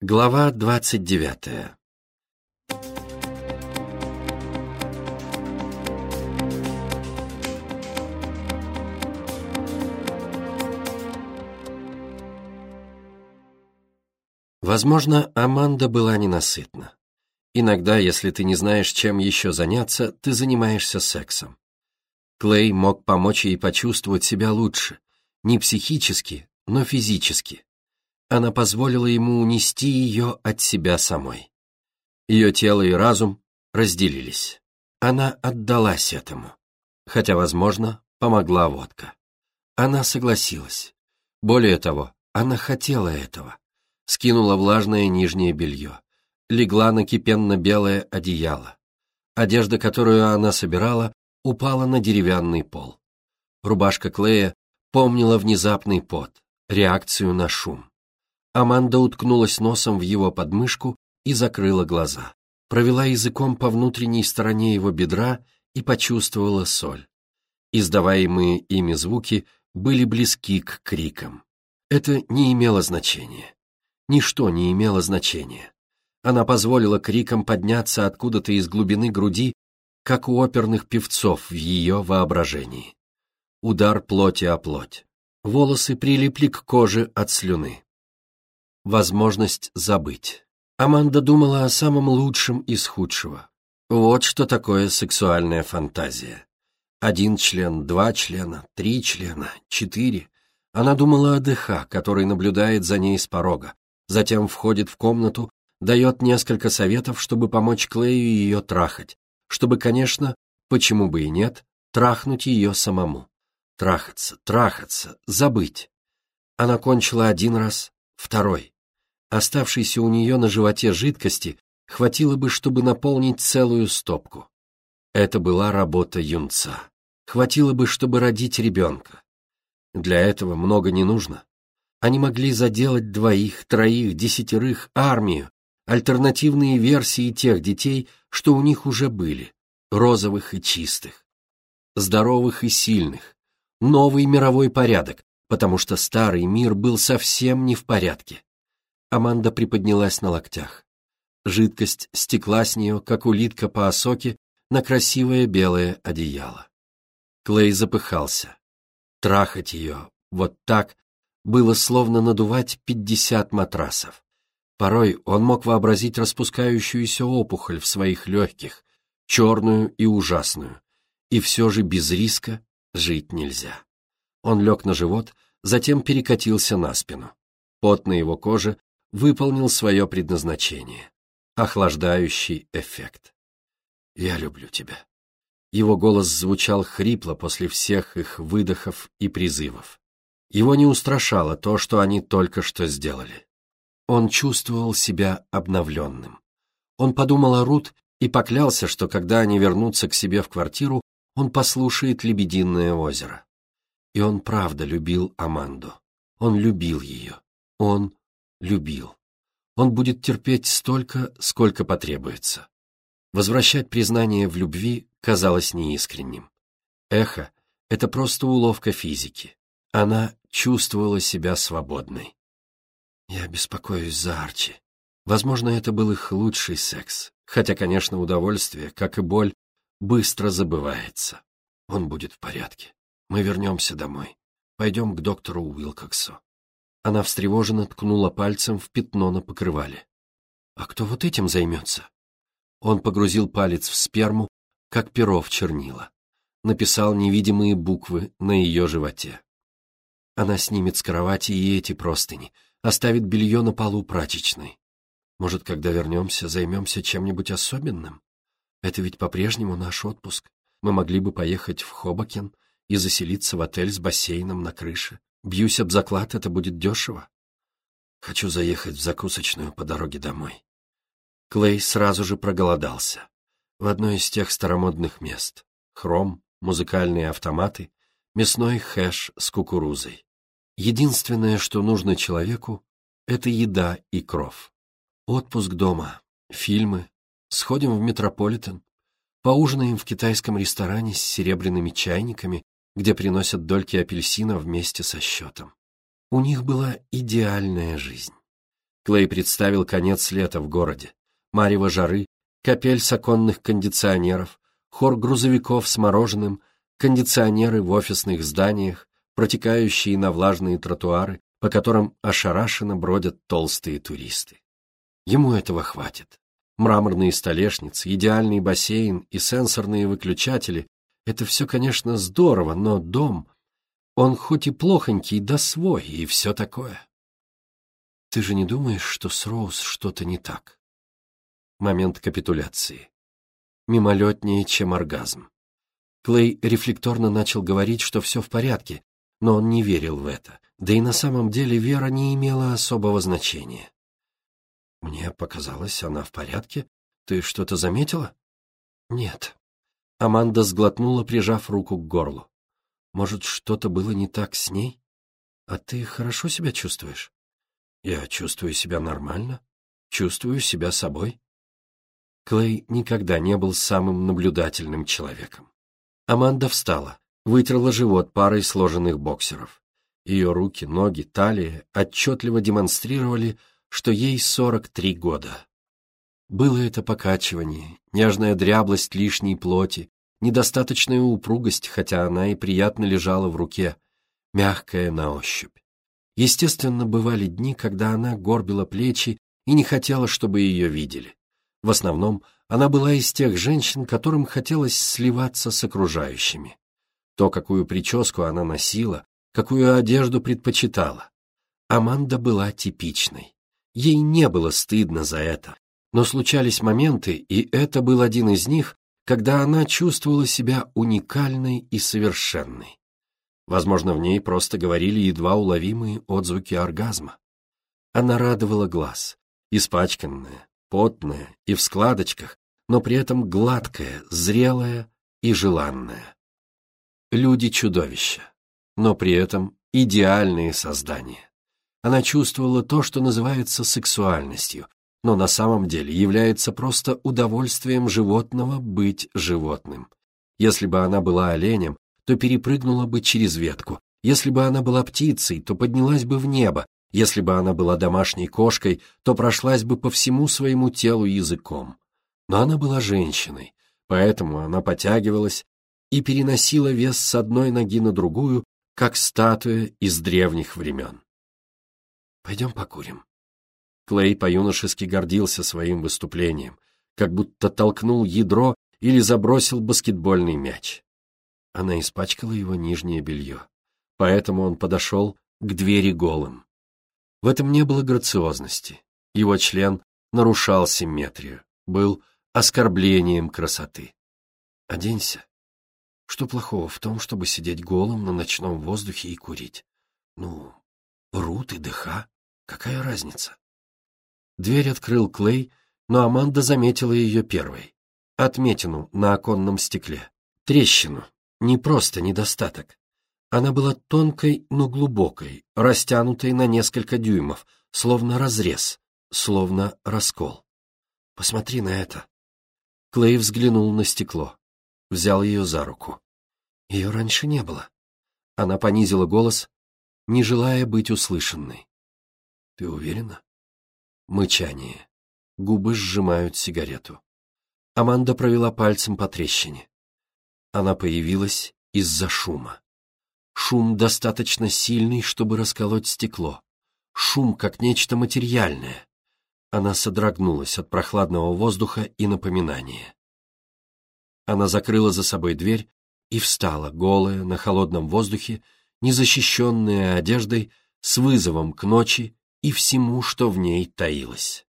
Глава двадцать девятая Возможно, Аманда была ненасытна. Иногда, если ты не знаешь, чем еще заняться, ты занимаешься сексом. Клей мог помочь ей почувствовать себя лучше, не психически, но физически. Она позволила ему унести ее от себя самой. Ее тело и разум разделились. Она отдалась этому, хотя, возможно, помогла водка. Она согласилась. Более того, она хотела этого. Скинула влажное нижнее белье. Легла на кипенно-белое одеяло. Одежда, которую она собирала, упала на деревянный пол. Рубашка Клея помнила внезапный пот, реакцию на шум. Аманда уткнулась носом в его подмышку и закрыла глаза. Провела языком по внутренней стороне его бедра и почувствовала соль. Издаваемые ими звуки были близки к крикам. Это не имело значения. Ничто не имело значения. Она позволила крикам подняться откуда-то из глубины груди, как у оперных певцов в ее воображении. Удар плоти о плоть. Волосы прилипли к коже от слюны возможность забыть. Аманда думала о самом лучшем из худшего. Вот что такое сексуальная фантазия. Один член, два члена, три члена, четыре. Она думала о ДХ, который наблюдает за ней с порога, затем входит в комнату, дает несколько советов, чтобы помочь Клею ее трахать, чтобы, конечно, почему бы и нет, трахнуть ее самому. Трахаться, трахаться, забыть. Она кончила один раз, второй. Оставшейся у нее на животе жидкости хватило бы, чтобы наполнить целую стопку. Это была работа юнца. Хватило бы, чтобы родить ребенка. Для этого много не нужно. Они могли заделать двоих, троих, десятерых, армию, альтернативные версии тех детей, что у них уже были, розовых и чистых, здоровых и сильных, новый мировой порядок, потому что старый мир был совсем не в порядке. Аманда приподнялась на локтях. Жидкость стекла с нее, как улитка по осоке, на красивое белое одеяло. Клей запыхался. Трахать ее, вот так, было словно надувать пятьдесят матрасов. Порой он мог вообразить распускающуюся опухоль в своих легких, черную и ужасную, и все же без риска жить нельзя. Он лег на живот, затем перекатился на спину. Пот на его коже выполнил свое предназначение — охлаждающий эффект. «Я люблю тебя». Его голос звучал хрипло после всех их выдохов и призывов. Его не устрашало то, что они только что сделали. Он чувствовал себя обновленным. Он подумал о Рут и поклялся, что когда они вернутся к себе в квартиру, он послушает «Лебединое озеро». И он правда любил Аманду. Он любил ее. Он любил. Он будет терпеть столько, сколько потребуется. Возвращать признание в любви казалось неискренним. Эхо — это просто уловка физики. Она чувствовала себя свободной. Я беспокоюсь за Арчи. Возможно, это был их лучший секс, хотя, конечно, удовольствие, как и боль, быстро забывается. Он будет в порядке. Мы вернемся домой. Пойдем к доктору Уилкоксу. Она встревоженно ткнула пальцем в пятно на покрывале. «А кто вот этим займется?» Он погрузил палец в сперму, как перо в чернила. Написал невидимые буквы на ее животе. Она снимет с кровати и эти простыни, оставит белье на полу прачечной. Может, когда вернемся, займемся чем-нибудь особенным? Это ведь по-прежнему наш отпуск. Мы могли бы поехать в Хобокен и заселиться в отель с бассейном на крыше. Бьюсь об заклад, это будет дешево. Хочу заехать в закусочную по дороге домой. Клей сразу же проголодался. В одно из тех старомодных мест. Хром, музыкальные автоматы, мясной хэш с кукурузой. Единственное, что нужно человеку, это еда и кров. Отпуск дома, фильмы, сходим в Метрополитен, поужинаем в китайском ресторане с серебряными чайниками где приносят дольки апельсина вместе со счетом. У них была идеальная жизнь. Клей представил конец лета в городе, марево жары, капель с оконных кондиционеров, хор грузовиков с мороженым, кондиционеры в офисных зданиях, протекающие на влажные тротуары, по которым ошарашенно бродят толстые туристы. Ему этого хватит. Мраморные столешницы, идеальный бассейн и сенсорные выключатели — это все, конечно, здорово, но дом, он хоть и плохонький, да свой, и все такое. Ты же не думаешь, что с Роуз что-то не так? Момент капитуляции. Мимолетнее, чем оргазм. Клей рефлекторно начал говорить, что все в порядке, но он не верил в это, да и на самом деле вера не имела особого значения. Мне показалось, она в порядке. Ты что-то заметила? Нет. Аманда сглотнула, прижав руку к горлу. Может, что-то было не так с ней? А ты хорошо себя чувствуешь? Я чувствую себя нормально. Чувствую себя собой. Клей никогда не был самым наблюдательным человеком. Аманда встала, вытерла живот парой сложенных боксеров. Ее руки, ноги, талия отчетливо демонстрировали, что ей 43 года. Было это покачивание, нежная дряблость лишней плоти, недостаточная упругость, хотя она и приятно лежала в руке, мягкая на ощупь. Естественно, бывали дни, когда она горбила плечи и не хотела, чтобы ее видели. В основном, она была из тех женщин, которым хотелось сливаться с окружающими. То, какую прическу она носила, какую одежду предпочитала. Аманда была типичной. Ей не было стыдно за это, но случались моменты, и это был один из них, когда она чувствовала себя уникальной и совершенной. Возможно, в ней просто говорили едва уловимые отзвуки оргазма. Она радовала глаз, испачканная, потная и в складочках, но при этом гладкая, зрелая и желанная. Люди-чудовища, но при этом идеальные создания. Она чувствовала то, что называется сексуальностью, но на самом деле является просто удовольствием животного быть животным. Если бы она была оленем, то перепрыгнула бы через ветку. Если бы она была птицей, то поднялась бы в небо. Если бы она была домашней кошкой, то прошлась бы по всему своему телу языком. Но она была женщиной, поэтому она потягивалась и переносила вес с одной ноги на другую, как статуя из древних времен. Пойдем покурим. Клей по-юношески гордился своим выступлением, как будто толкнул ядро или забросил баскетбольный мяч. Она испачкала его нижнее белье, поэтому он подошел к двери голым. В этом не было грациозности. Его член нарушал симметрию, был оскорблением красоты. Оденься. Что плохого в том, чтобы сидеть голым на ночном воздухе и курить? Ну, Рут и Дыха. Какая разница? Дверь открыл Клей, но Аманда заметила ее первой. Отметину на оконном стекле. Трещину. Не просто недостаток. Она была тонкой, но глубокой, растянутой на несколько дюймов, словно разрез, словно раскол. Посмотри на это. Клей взглянул на стекло. Взял ее за руку. Ее раньше не было. Она понизила голос, не желая быть услышанной. Ты уверена? Мычание. Губы сжимают сигарету. Аманда провела пальцем по трещине. Она появилась из-за шума. Шум достаточно сильный, чтобы расколоть стекло. Шум как нечто материальное. Она содрогнулась от прохладного воздуха и напоминания. Она закрыла за собой дверь и встала, голая, на холодном воздухе, незащищенная одеждой, с вызовом к ночи и всему, что в ней таилось.